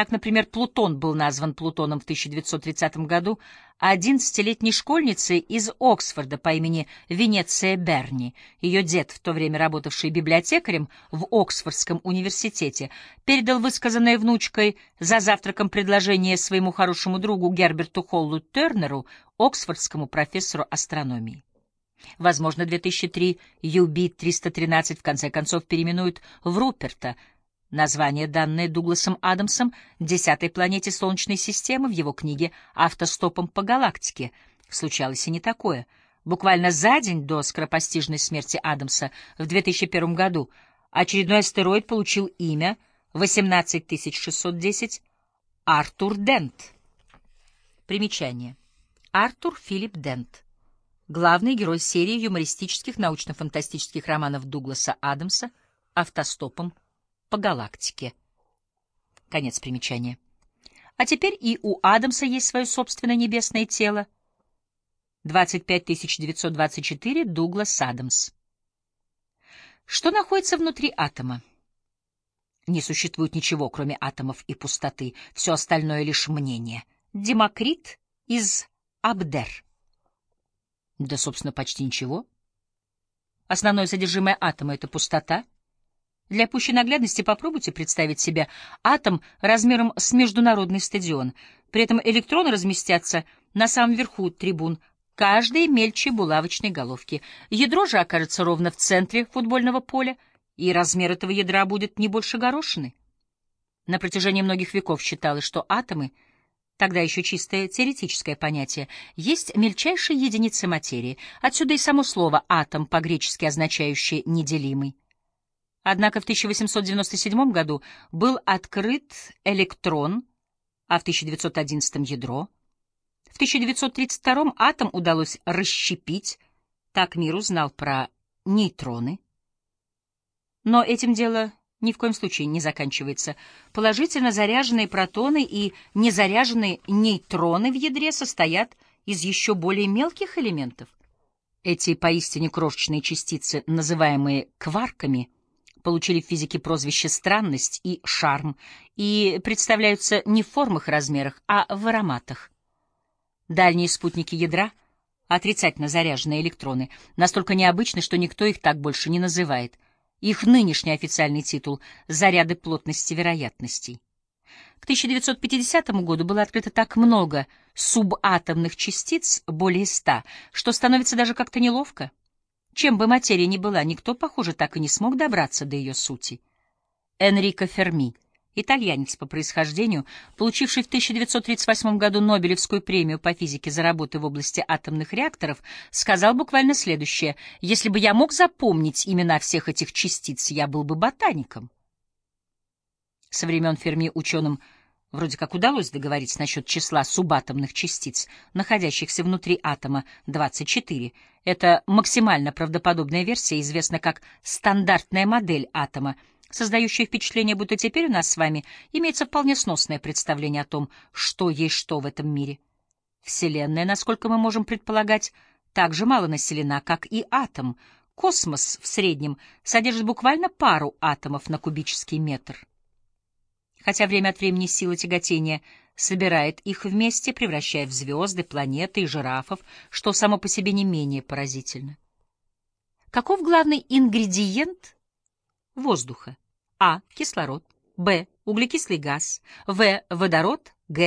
Так, например, Плутон был назван Плутоном в 1930 году, а 11-летней школьнице из Оксфорда по имени Венеция Берни, ее дед, в то время работавший библиотекарем в Оксфордском университете, передал высказанное внучкой за завтраком предложение своему хорошему другу Герберту Холлу Тернеру, оксфордскому профессору астрономии. Возможно, 2003 UB-313 в конце концов переименуют в Руперта — Название, данное Дугласом Адамсом десятой планете Солнечной системы в его книге «Автостопом по галактике». Случалось и не такое. Буквально за день до скоропостижной смерти Адамса в 2001 году очередной астероид получил имя 18610 Артур Дент. Примечание. Артур Филипп Дент. Главный герой серии юмористических научно-фантастических романов Дугласа Адамса «Автостопом по галактике. Конец примечания. А теперь и у Адамса есть свое собственное небесное тело. 25924 Дуглас Адамс. Что находится внутри атома? Не существует ничего, кроме атомов и пустоты. Все остальное — лишь мнение. Демокрит из Абдер. Да, собственно, почти ничего. Основное содержимое атома — это пустота — для пущей наглядности попробуйте представить себе атом размером с международный стадион. При этом электроны разместятся на самом верху трибун, каждой мельче булавочной головки. Ядро же окажется ровно в центре футбольного поля, и размер этого ядра будет не больше горошины. На протяжении многих веков считалось, что атомы — тогда еще чистое теоретическое понятие, есть мельчайшие единицы материи. Отсюда и само слово «атом», по-гречески означающее «неделимый». Однако в 1897 году был открыт электрон, а в 1911 ядро. В 1932 атом удалось расщепить, так мир узнал про нейтроны. Но этим дело ни в коем случае не заканчивается. Положительно заряженные протоны и незаряженные нейтроны в ядре состоят из еще более мелких элементов. Эти поистине крошечные частицы, называемые кварками, получили в физике прозвище «странность» и «шарм» и представляются не в формах и размерах, а в ароматах. Дальние спутники ядра, отрицательно заряженные электроны, настолько необычны, что никто их так больше не называет. Их нынешний официальный титул — «Заряды плотности вероятностей». К 1950 году было открыто так много субатомных частиц, более ста, что становится даже как-то неловко. Чем бы материя ни была, никто, похоже, так и не смог добраться до ее сути. Энрико Ферми, итальянец по происхождению, получивший в 1938 году Нобелевскую премию по физике за работы в области атомных реакторов, сказал буквально следующее «Если бы я мог запомнить имена всех этих частиц, я был бы ботаником». Со времен Ферми ученым – Вроде как удалось договориться насчет числа субатомных частиц, находящихся внутри атома 24. Это максимально правдоподобная версия, известна как стандартная модель атома, создающая впечатление, будто теперь у нас с вами имеется вполне сносное представление о том, что есть что в этом мире. Вселенная, насколько мы можем предполагать, так же мало населена, как и атом. Космос в среднем содержит буквально пару атомов на кубический метр хотя время от времени сила тяготения собирает их вместе, превращая в звезды, планеты и жирафов, что само по себе не менее поразительно. Каков главный ингредиент воздуха? А. Кислород. Б. Углекислый газ. В. Водород. Г.